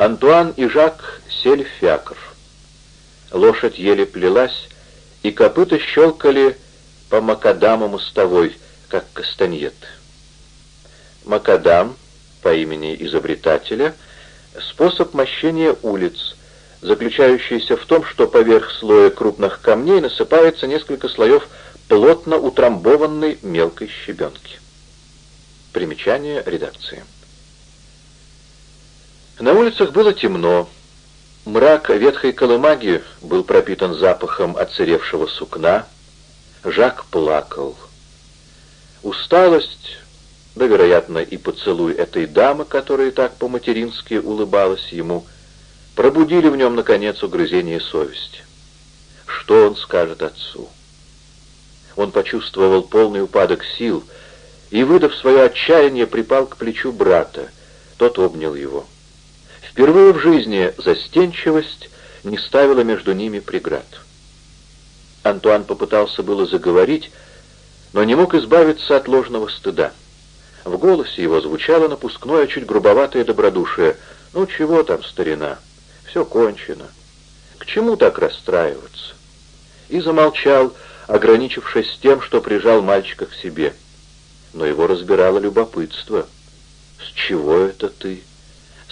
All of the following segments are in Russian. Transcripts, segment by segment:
Антуан и Жак сели в фиакр. Лошадь еле плелась, и копыта щелкали по макадаму мостовой, как кастаньет. Макадам, по имени изобретателя, способ мощения улиц, заключающийся в том, что поверх слоя крупных камней насыпается несколько слоев плотно утрамбованной мелкой щебенки. Примечание редакции. На улицах было темно. Мрак ветхой колымаги был пропитан запахом отсыревшего сукна. Жак плакал. Усталость, да, вероятно, и поцелуй этой дамы, которая так по-матерински улыбалась ему, пробудили в нем, наконец, угрызение совести. Что он скажет отцу? Он почувствовал полный упадок сил и, выдав свое отчаяние, припал к плечу брата. Тот обнял его. Впервые в жизни застенчивость не ставила между ними преград. Антуан попытался было заговорить, но не мог избавиться от ложного стыда. В голосе его звучало напускное, чуть грубоватое добродушие. «Ну чего там, старина? Все кончено. К чему так расстраиваться?» И замолчал, ограничившись тем, что прижал мальчика к себе. Но его разбирало любопытство. «С чего это ты?» —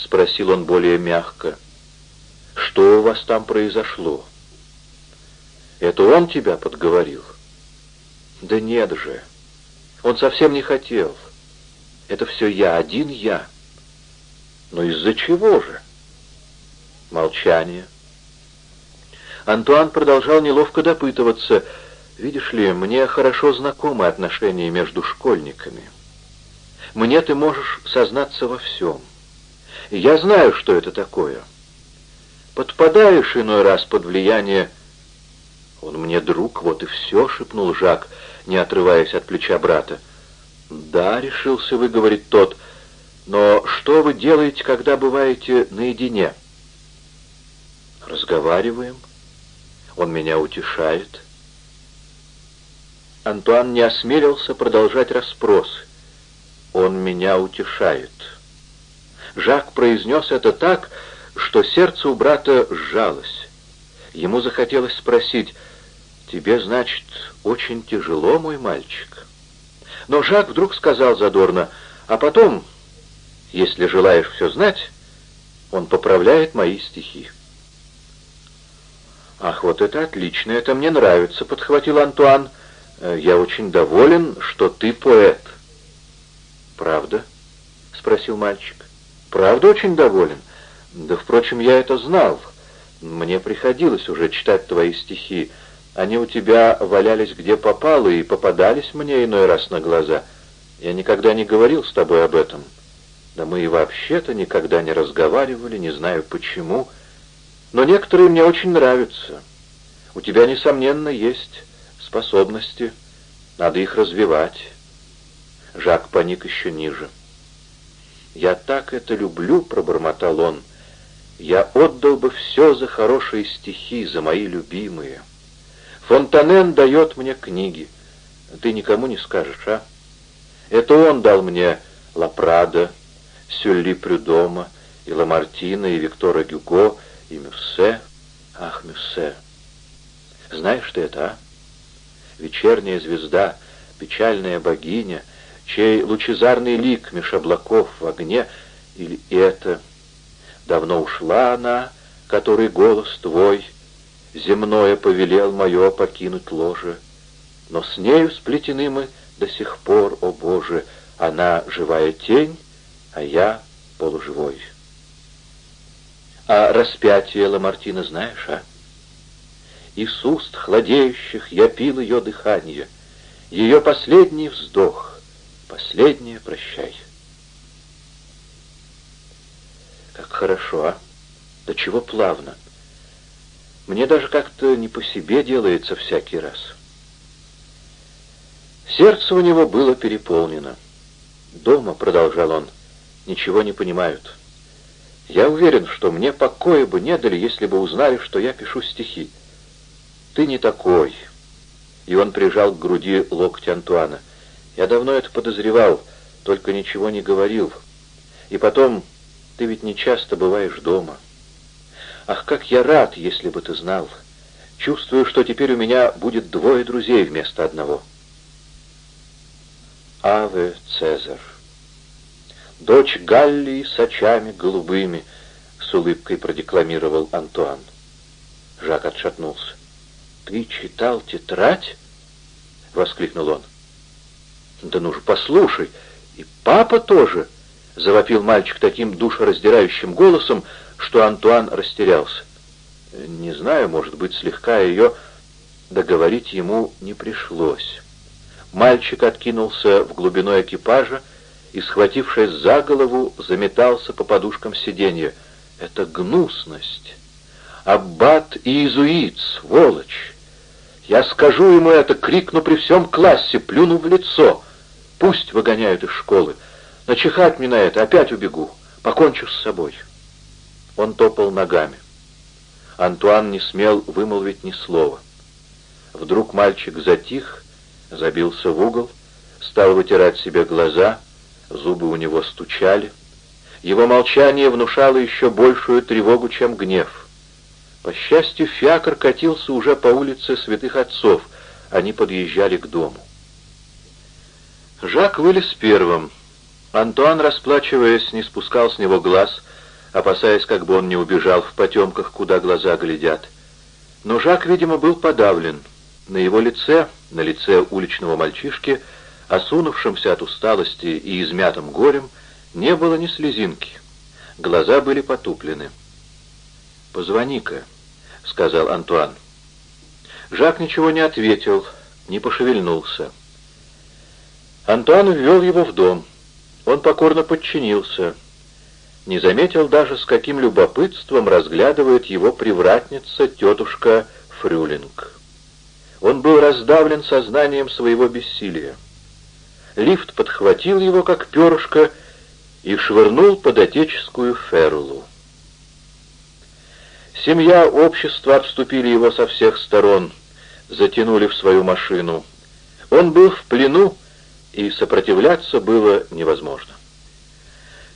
спросил он более мягко. «Что у вас там произошло?» «Это он тебя подговорил?» «Да нет же. Он совсем не хотел. Это все я, один я. Но из-за чего же?» Молчание. Антуан продолжал неловко допытываться. «Видишь ли, мне хорошо знакомы отношения между школьниками. Мне ты можешь сознаться во всем». Я знаю, что это такое. Подпадаешь иной раз под влияние... Он мне друг, вот и все, шепнул Жак, не отрываясь от плеча брата. Да, решился выговорить тот, но что вы делаете, когда бываете наедине? Разговариваем. Он меня утешает. Антуан не осмелился продолжать расспросы. Он меня утешает. Жак произнес это так, что сердце у брата сжалось. Ему захотелось спросить, «Тебе, значит, очень тяжело, мой мальчик?» Но Жак вдруг сказал задорно, «А потом, если желаешь все знать, он поправляет мои стихи». «Ах, вот это отлично, это мне нравится», — подхватил Антуан. «Я очень доволен, что ты поэт». «Правда?» — спросил мальчик. Правда очень доволен? Да, впрочем, я это знал. Мне приходилось уже читать твои стихи. Они у тебя валялись где попало и попадались мне иной раз на глаза. Я никогда не говорил с тобой об этом. Да мы и вообще-то никогда не разговаривали, не знаю почему. Но некоторые мне очень нравятся. У тебя, несомненно, есть способности. Надо их развивать. Жак паник еще ниже. «Я так это люблю», — пробормотал он. «Я отдал бы все за хорошие стихи, за мои любимые. Фонтанен дает мне книги. Ты никому не скажешь, а? Это он дал мне Лапрада, Сюлли Прюдома, и Ламартина, и Виктора Гюго, и Мюссе. Ах, Мюссе! Знаешь ты это, а? Вечерняя звезда, печальная богиня — чей лучезарный лик меж облаков в огне, или это давно ушла она, который голос твой земное повелел мое покинуть ложе, но с нею сплетены мы до сих пор, о Боже, она живая тень, а я полуживой. А распятие Ламартина знаешь, а? Из уст хладеющих я пил ее дыхание, ее последний вздох — Последнее прощай. Как хорошо, а? Да чего плавно. Мне даже как-то не по себе делается всякий раз. Сердце у него было переполнено. Дома, продолжал он, ничего не понимают. Я уверен, что мне покоя бы не дали, если бы узнали, что я пишу стихи. Ты не такой. И он прижал к груди локоть Антуана. Я давно это подозревал, только ничего не говорил. И потом, Ты ведь не часто бываешь дома. Ах, как я рад, если бы ты знал. Чувствую, что теперь у меня будет двое друзей вместо одного. Аве Цезарь. Дочь Галлии с очами голубыми, с улыбкой продекламировал Антуан. Жак отшатнулся. «Ты читал тетрадь?» — воскликнул он. «Да ну же, послушай, и папа тоже!» — завопил мальчик таким душераздирающим голосом, что Антуан растерялся. Не знаю, может быть, слегка ее договорить ему не пришлось. Мальчик откинулся в глубину экипажа и, схватившись за голову, заметался по подушкам сиденья. «Это гнусность! Аббат и иезуит, сволочь! Я скажу ему это, крикну при всем классе, плюну в лицо. Пусть выгоняют из школы. Начихать мне на это, опять убегу, покончу с собой». Он топал ногами. Антуан не смел вымолвить ни слова. Вдруг мальчик затих, забился в угол, стал вытирать себе глаза, зубы у него стучали. Его молчание внушало еще большую тревогу, чем гнев. По счастью, фиакр катился уже по улице Святых Отцов, они подъезжали к дому. Жак вылез первым. Антуан, расплачиваясь, не спускал с него глаз, опасаясь, как бы он не убежал в потемках, куда глаза глядят. Но Жак, видимо, был подавлен. На его лице, на лице уличного мальчишки, осунувшемся от усталости и измятым горем, не было ни слезинки. Глаза были потуплены. «Позвони-ка», — сказал Антуан. Жак ничего не ответил, не пошевельнулся. Антуан ввел его в дом. Он покорно подчинился — не заметил даже, с каким любопытством разглядывает его привратница тетушка Фрюлинг. Он был раздавлен сознанием своего бессилия. Лифт подхватил его, как перышко, и швырнул под отеческую ферулу. Семья, общество обступили его со всех сторон, затянули в свою машину. Он был в плену, и сопротивляться было невозможно.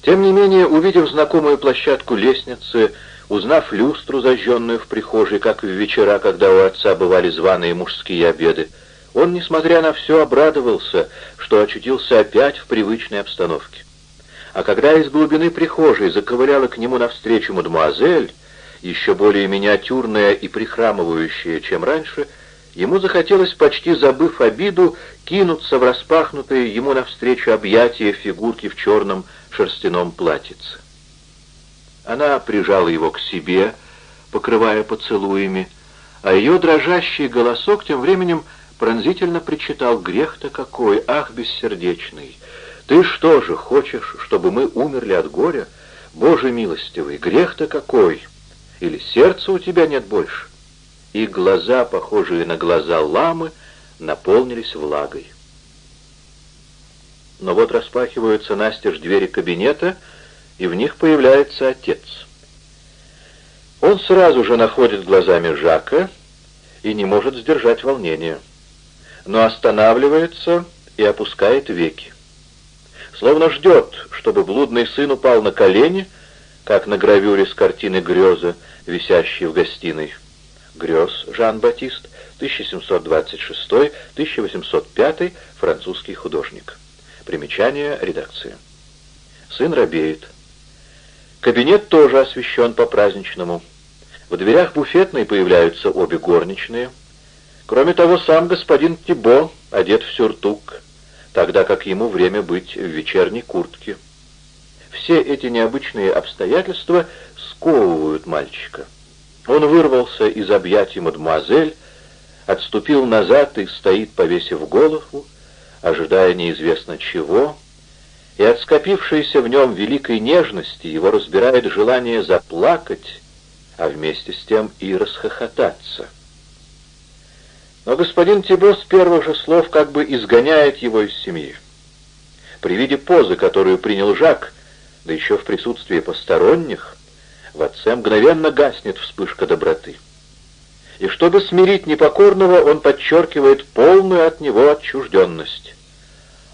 Тем не менее, увидев знакомую площадку лестницы, узнав люстру, зажженную в прихожей, как в вечера, когда у отца бывали званые мужские обеды, он, несмотря на все, обрадовался, что очутился опять в привычной обстановке. А когда из глубины прихожей заковыляла к нему навстречу мадемуазель, еще более миниатюрная и прихрамывающая, чем раньше, ему захотелось, почти забыв обиду, кинуться в распахнутые ему навстречу объятия фигурки в черном шерстяном платьице. Она прижала его к себе, покрывая поцелуями, а ее дрожащий голосок тем временем пронзительно причитал «Грех-то какой! Ах, бессердечный! Ты что же, хочешь, чтобы мы умерли от горя? Боже милостивый, грех-то какой! Или сердца у тебя нет больше?» И глаза, похожие на глаза ламы, наполнились влагой. Но вот распахиваются настежь двери кабинета, и в них появляется отец. Он сразу же находит глазами Жака и не может сдержать волнения, но останавливается и опускает веки. Словно ждет, чтобы блудный сын упал на колени, как на гравюре с картины «Грезы», висящей в гостиной. Грез Жан-Батист, 1726-1805, французский художник. Примечание редакции. Сын робеет. Кабинет тоже освещен по-праздничному. В дверях буфетной появляются обе горничные. Кроме того, сам господин Тибо одет в сюртук, тогда как ему время быть в вечерней куртке. Все эти необычные обстоятельства сковывают мальчика. Он вырвался из объятий мадемуазель, отступил назад и стоит, повесив голову, ожидая неизвестно чего, и от скопившейся в нем великой нежности его разбирает желание заплакать, а вместе с тем и расхохотаться. Но господин Тибо с первых же слов как бы изгоняет его из семьи. При виде позы, которую принял Жак, да еще в присутствии посторонних, в отце мгновенно гаснет вспышка доброты. И чтобы смирить непокорного, он подчеркивает полную от него отчужденность.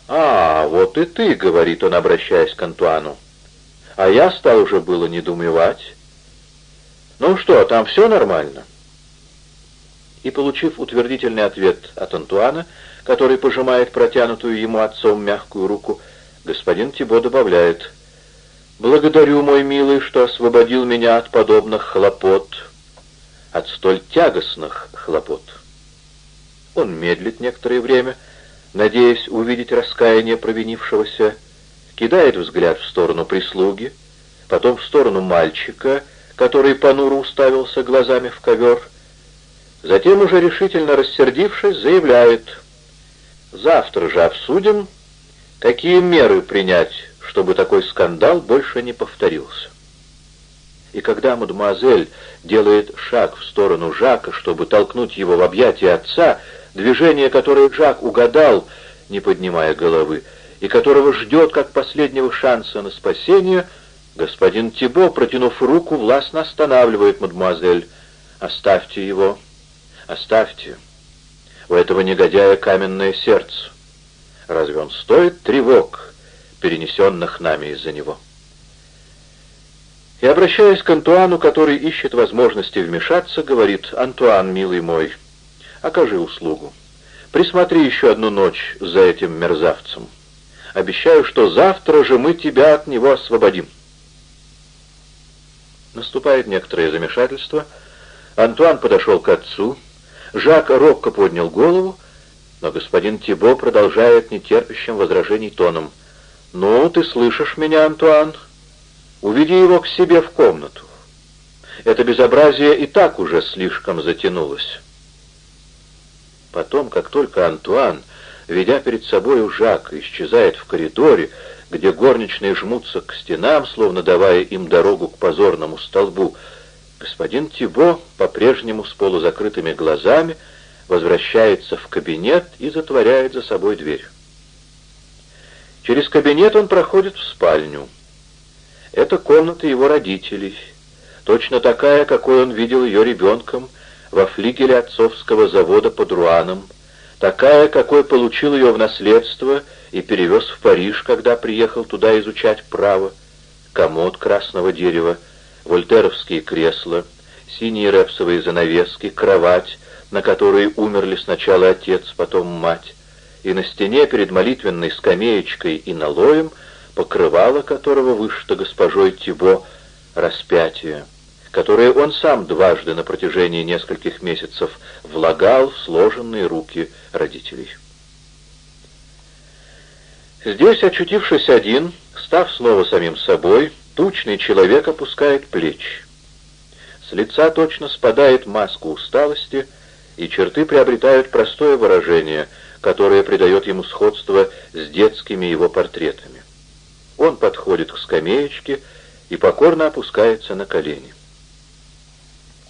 «А, вот и ты», — говорит он, обращаясь к Антуану. а я стал уже было недоумевать. «Ну что, там все нормально?» И, получив утвердительный ответ от Антуана, который пожимает протянутую ему отцом мягкую руку, господин Тибо добавляет «Благодарю, мой милый, что освободил меня от подобных хлопот, от столь тягостных хлопот». Он медлит некоторое время, надеясь увидеть раскаяние провинившегося, кидает взгляд в сторону прислуги, потом в сторону мальчика, который понуро уставился глазами в ковер, затем, уже решительно рассердившись, заявляет «Завтра же обсудим, какие меры принять, чтобы такой скандал больше не повторился». И когда мадемуазель делает шаг в сторону Жака, чтобы толкнуть его в объятия отца, движение, которое Жак угадал, не поднимая головы, и которого ждет как последнего шанса на спасение, господин Тибо, протянув руку, властно останавливает мадемуазель. «Оставьте его, оставьте. У этого негодяя каменное сердце. Разве он стоит тревог, перенесенных нами из-за него?» И, обращаясь к Антуану, который ищет возможности вмешаться, говорит, «Антуан, милый мой, окажи услугу. Присмотри еще одну ночь за этим мерзавцем. Обещаю, что завтра же мы тебя от него освободим». Наступает некоторое замешательство. Антуан подошел к отцу. Жак робко поднял голову, но господин Тибо продолжает нетерпящим возражений тоном. «Ну, ты слышишь меня, Антуан? Уведи его к себе в комнату. Это безобразие и так уже слишком затянулось». Потом, как только Антуан, ведя перед собой Жак, исчезает в коридоре, где горничные жмутся к стенам, словно давая им дорогу к позорному столбу, господин Тибо, по-прежнему с полузакрытыми глазами, возвращается в кабинет и затворяет за собой дверь. Через кабинет он проходит в спальню. Это комната его родителей, точно такая, какой он видел ее ребенком, во флигеле отцовского завода под Руаном, такая, какой получил ее в наследство и перевез в Париж, когда приехал туда изучать право, комод красного дерева, вольтеровские кресла, синие репсовые занавески, кровать, на которой умерли сначала отец, потом мать, и на стене перед молитвенной скамеечкой и налоем, покрывало которого вышито госпожой Тибо, распятие которые он сам дважды на протяжении нескольких месяцев влагал в сложенные руки родителей. Здесь, очутившись один, став снова самим собой, тучный человек опускает плечи. С лица точно спадает маска усталости, и черты приобретают простое выражение, которое придает ему сходство с детскими его портретами. Он подходит к скамеечке и покорно опускается на колени.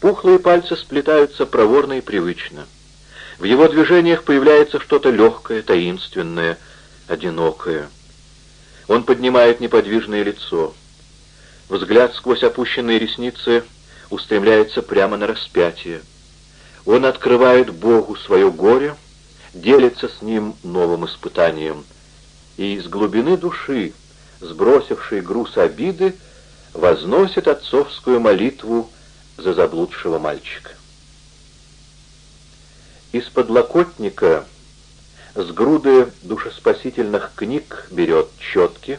Пухлые пальцы сплетаются проворно и привычно. В его движениях появляется что-то легкое, таинственное, одинокое. Он поднимает неподвижное лицо. Взгляд сквозь опущенные ресницы устремляется прямо на распятие. Он открывает Богу свое горе, делится с ним новым испытанием. И из глубины души, сбросивший груз обиды, возносит отцовскую молитву за заблудшего мальчика. Из подлокотника с груды душеспасительных книг берет четки,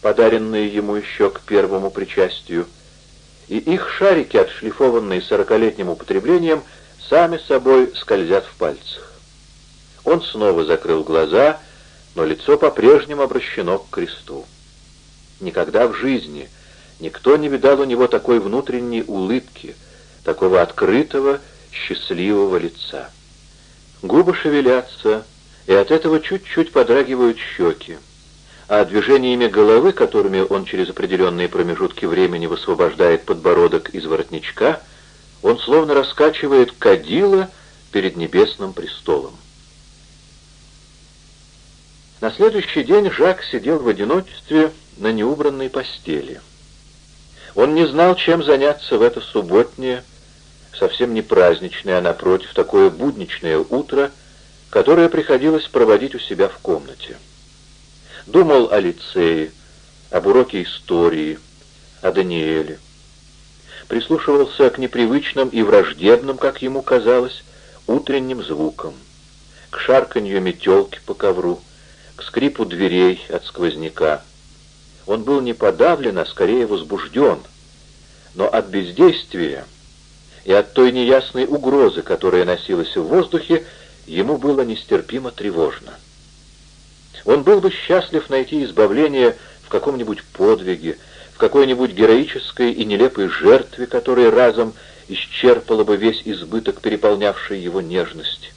подаренные ему еще к первому причастию, и их шарики, отшлифованные сорокалетним употреблением, сами собой скользят в пальцах. Он снова закрыл глаза, но лицо по-прежнему обращено к кресту. Никогда в жизни Никто не видал у него такой внутренней улыбки, такого открытого, счастливого лица. Губы шевелятся, и от этого чуть-чуть подрагивают щеки, а движениями головы, которыми он через определенные промежутки времени высвобождает подбородок из воротничка, он словно раскачивает кадила перед небесным престолом. На следующий день Жак сидел в одиночестве на неубранной постели. Он не знал, чем заняться в это субботнее, совсем не праздничное, а напротив, такое будничное утро, которое приходилось проводить у себя в комнате. Думал о лицее, об уроке истории, о Даниэле. Прислушивался к непривычным и враждебным, как ему казалось, утренним звукам, к шарканью метелки по ковру, к скрипу дверей от сквозняка. Он был не подавлен, а скорее возбужден, но от бездействия и от той неясной угрозы, которая носилась в воздухе, ему было нестерпимо тревожно. Он был бы счастлив найти избавление в каком-нибудь подвиге, в какой-нибудь героической и нелепой жертве, которая разом исчерпала бы весь избыток переполнявшей его нежности.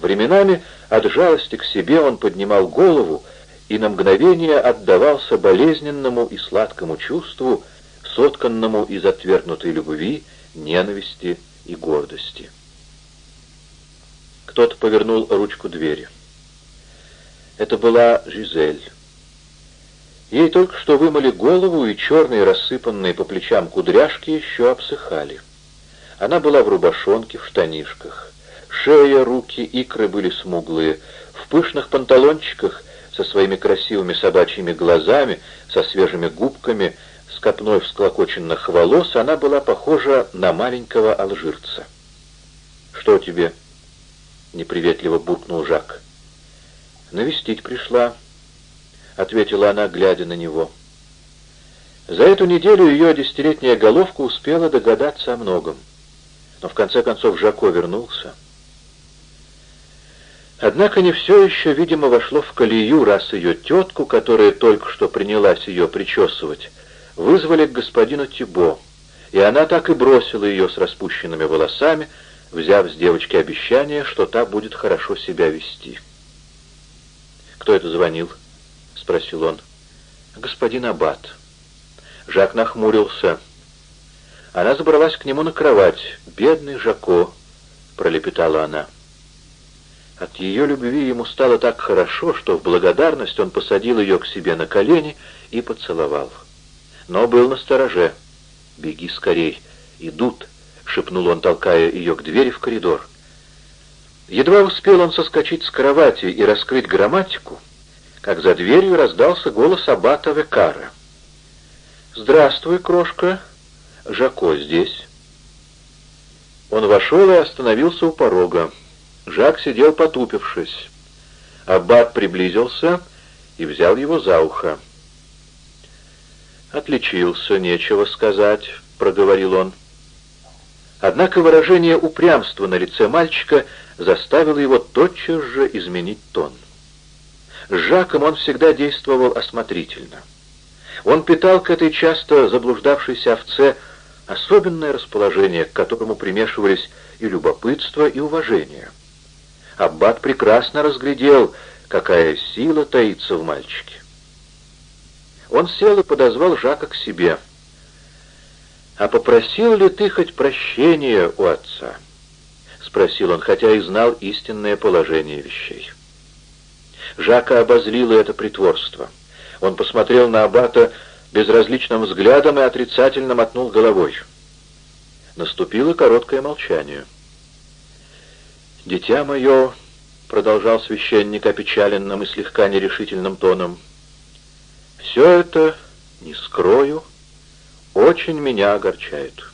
Временами от жалости к себе он поднимал голову и на мгновение отдавался болезненному и сладкому чувству, сотканному из отвергнутой любви, ненависти и гордости. Кто-то повернул ручку двери. Это была Жизель. Ей только что вымыли голову, и черные, рассыпанные по плечам кудряшки еще обсыхали. Она была в рубашонке, в штанишках. Шея, руки, икры были смуглые. В пышных панталончиках со своими красивыми собачьими глазами, со свежими губками, с копной всклокоченных волос, она была похожа на маленького алжирца. «Что тебе?» — неприветливо буркнул Жак. «Навестить пришла», — ответила она, глядя на него. За эту неделю ее десятилетняя головка успела догадаться о многом. Но в конце концов Жако вернулся. Однако не все еще, видимо, вошло в колею, раз ее тетку, которая только что принялась ее причесывать, вызвали к господину Тибо, и она так и бросила ее с распущенными волосами, взяв с девочки обещание, что та будет хорошо себя вести. «Кто это звонил?» — спросил он. «Господин Аббат». Жак нахмурился. Она забралась к нему на кровать. «Бедный Жако», — пролепетала она. От ее любви ему стало так хорошо, что в благодарность он посадил ее к себе на колени и поцеловал. Но был на стороже. «Беги скорей! Идут!» — шепнул он, толкая ее к двери в коридор. Едва успел он соскочить с кровати и раскрыть грамматику, как за дверью раздался голос аббата Векара. «Здравствуй, крошка. Жако здесь». Он вошел и остановился у порога. Жак сидел потупившись. Аббат приблизился и взял его за ухо. «Отличился, нечего сказать», — проговорил он. Однако выражение упрямства на лице мальчика заставило его тотчас же изменить тон. С Жаком он всегда действовал осмотрительно. Он питал к этой часто заблуждавшейся овце особенное расположение, к которому примешивались и любопытство, и уважение. Аббат прекрасно разглядел, какая сила таится в мальчике. Он сел и подозвал Жака к себе. «А попросил ли ты хоть прощения у отца?» — спросил он, хотя и знал истинное положение вещей. Жака обозлило это притворство. Он посмотрел на Аббата безразличным взглядом и отрицательно мотнул головой. Наступило короткое молчание. «Дитя мое», — продолжал священник опечаленным и слегка нерешительным тоном, — «все это, не скрою, очень меня огорчает.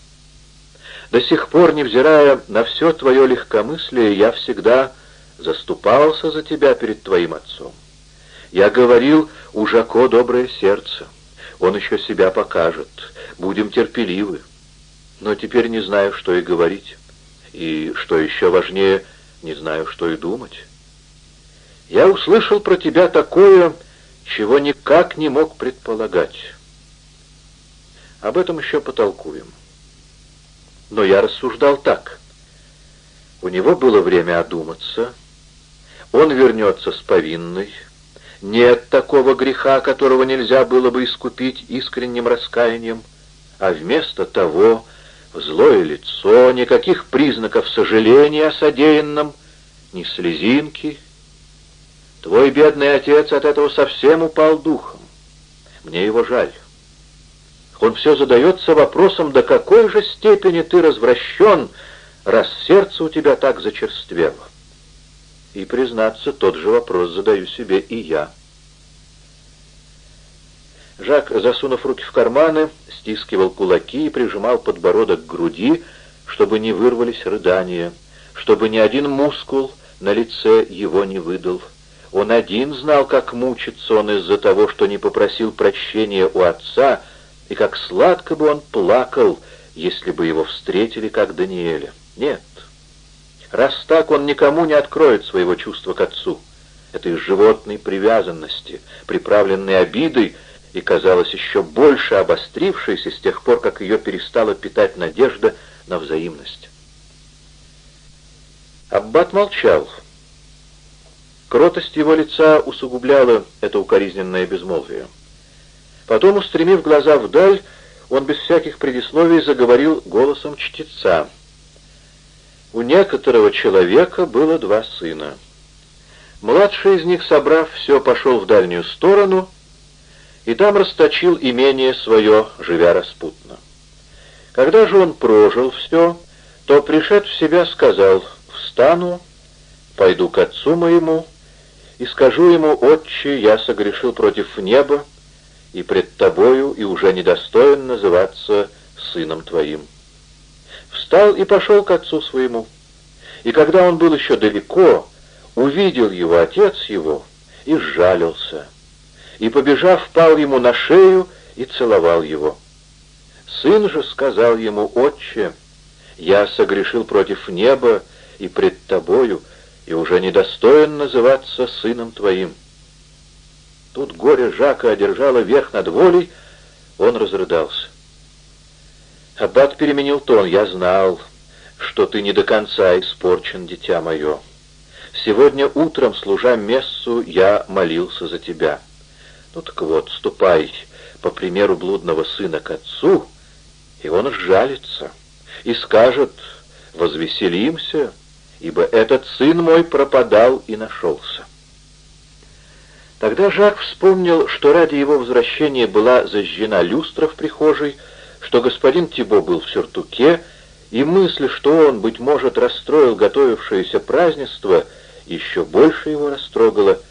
До сих пор, невзирая на все твое легкомыслие, я всегда заступался за тебя перед твоим отцом. Я говорил, у Жако доброе сердце, он еще себя покажет, будем терпеливы. Но теперь не знаю, что и говорить, и, что еще важнее, не знаю, что и думать. Я услышал про тебя такое, чего никак не мог предполагать. Об этом еще потолкуем. Но я рассуждал так. У него было время одуматься. Он вернется с повинной. Нет такого греха, которого нельзя было бы искупить искренним раскаянием. А вместо того злое лицо, никаких признаков сожаления о содеянном, ни слезинки. Твой бедный отец от этого совсем упал духом. Мне его жаль. Он все задается вопросом, до какой же степени ты развращен, раз сердце у тебя так зачерствело. И, признаться, тот же вопрос задаю себе и я. Жак, засунув руки в карманы, стискивал кулаки и прижимал подбородок к груди, чтобы не вырвались рыдания, чтобы ни один мускул на лице его не выдал. Он один знал, как мучится он из-за того, что не попросил прощения у отца, и как сладко бы он плакал, если бы его встретили, как Даниэля. Нет, раз так, он никому не откроет своего чувства к отцу, этой животной привязанности, приправленной обидой, и, казалось, еще больше обострившейся с тех пор, как ее перестала питать надежда на взаимность. Аббат молчал. Кротость его лица усугубляла это укоризненное безмолвие. Потом, устремив глаза вдаль, он без всяких предисловий заговорил голосом чтеца. У некоторого человека было два сына. Младший из них, собрав все, пошел в дальнюю сторону — и там расточил имение свое, живя распутно. Когда же он прожил все, то, пришед в себя, сказал, «Встану, пойду к отцу моему, и скажу ему, «Отче, я согрешил против неба, и пред тобою, и уже недостоин называться сыном твоим». Встал и пошел к отцу своему. И когда он был еще далеко, увидел его отец его и сжалился и, побежав, пал ему на шею и целовал его. Сын же сказал ему, «Отче, я согрешил против неба и пред тобою, и уже недостоин называться сыном твоим». Тут горе Жака одержало верх над волей, он разрыдался. Аббат переменил тон. «Я знал, что ты не до конца испорчен, дитя мое. Сегодня утром, служа мессу, я молился за тебя». Ну так вот, ступай по примеру блудного сына к отцу, и он сжалится и скажет «Возвеселимся, ибо этот сын мой пропадал и нашелся». Тогда Жак вспомнил, что ради его возвращения была зажжена люстра в прихожей, что господин Тибо был в сюртуке, и мысль, что он, быть может, расстроил готовившееся празднество, еще больше его растрогала —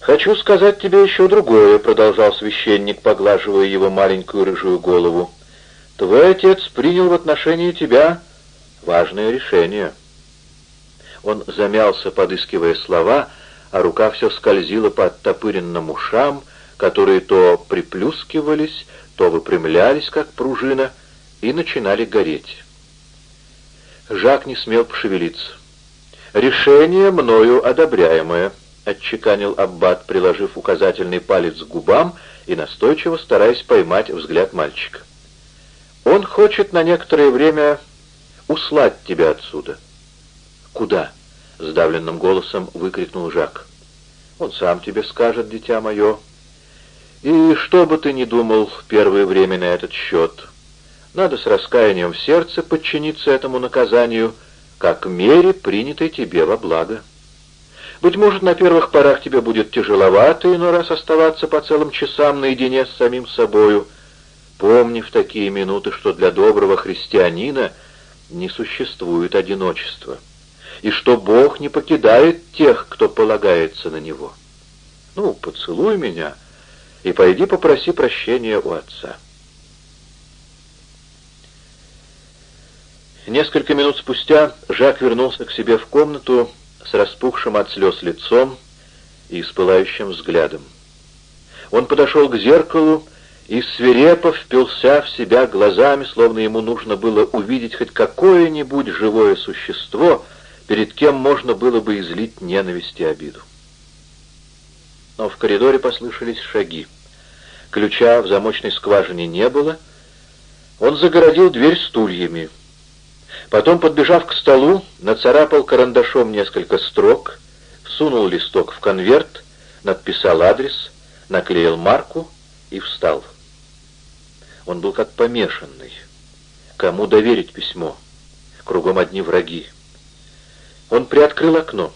«Хочу сказать тебе еще другое», — продолжал священник, поглаживая его маленькую рыжую голову. «Твой отец принял в отношении тебя важное решение». Он замялся, подыскивая слова, а рука все скользила по оттопыренным ушам, которые то приплюскивались, то выпрямлялись, как пружина, и начинали гореть. Жак не смел пошевелиться. «Решение мною одобряемое», отчеканил Аббат, приложив указательный палец к губам и настойчиво стараясь поймать взгляд мальчика. «Он хочет на некоторое время услать тебя отсюда». «Куда?» — сдавленным голосом выкрикнул Жак. «Он сам тебе скажет, дитя мое. И что бы ты ни думал первое время на этот счет, надо с раскаянием в сердце подчиниться этому наказанию, как мере, принятой тебе во благо». Быть может, на первых порах тебе будет тяжеловато иной раз оставаться по целым часам наедине с самим собою. Помни в такие минуты, что для доброго христианина не существует одиночества, и что Бог не покидает тех, кто полагается на Него. Ну, поцелуй меня и пойди попроси прощения у Отца. Несколько минут спустя Жак вернулся к себе в комнату, с распухшим от слез лицом и с взглядом. Он подошел к зеркалу и свирепо впился в себя глазами, словно ему нужно было увидеть хоть какое-нибудь живое существо, перед кем можно было бы излить ненависть и обиду. Но в коридоре послышались шаги. Ключа в замочной скважине не было. Он загородил дверь стульями. Потом, подбежав к столу, нацарапал карандашом несколько строк, сунул листок в конверт, надписал адрес, наклеил марку и встал. Он был как помешанный. Кому доверить письмо? Кругом одни враги. Он приоткрыл окно.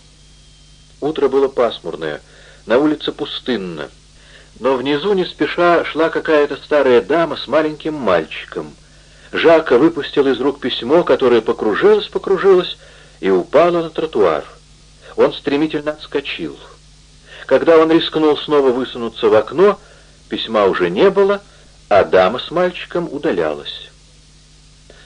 Утро было пасмурное, на улице пустынно. Но внизу не спеша шла какая-то старая дама с маленьким мальчиком — Жака выпустил из рук письмо, которое покружилось, покружилось и упало на тротуар. Он стремительно отскочил. Когда он рискнул снова высунуться в окно, Письма уже не было, а дама с мальчиком удалялась.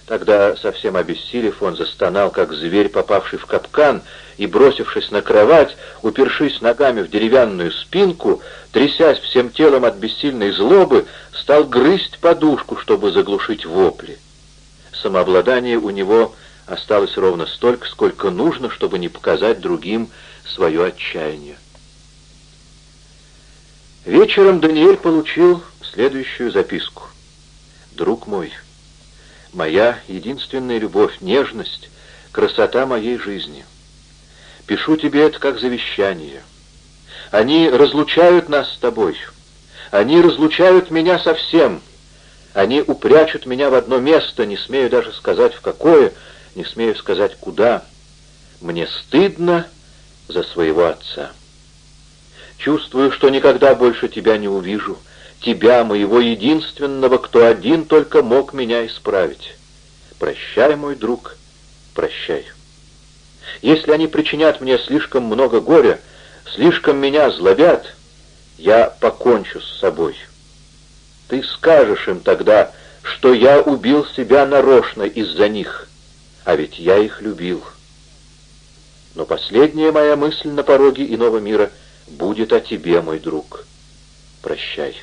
Тогда, совсем обессилев, он застонал, как зверь, попавший в капкан, и, бросившись на кровать, упершись ногами в деревянную спинку, трясясь всем телом от бессильной злобы, стал грызть подушку, чтобы заглушить вопли. Самообладание у него осталось ровно столько, сколько нужно, чтобы не показать другим свое отчаяние. Вечером Даниэль получил следующую записку. «Друг мой, моя единственная любовь, нежность, красота моей жизни. Пишу тебе это как завещание. Они разлучают нас с тобой. Они разлучают меня совсем. Они упрячут меня в одно место, не смею даже сказать в какое, не смею сказать куда. Мне стыдно за своего отца». Чувствую, что никогда больше тебя не увижу. Тебя, моего единственного, кто один только мог меня исправить. Прощай, мой друг, прощай. Если они причинят мне слишком много горя, слишком меня злобят, я покончу с собой. Ты скажешь им тогда, что я убил себя нарочно из-за них, а ведь я их любил. Но последняя моя мысль на пороге иного мира — будет о тебе, мой друг. Прощай.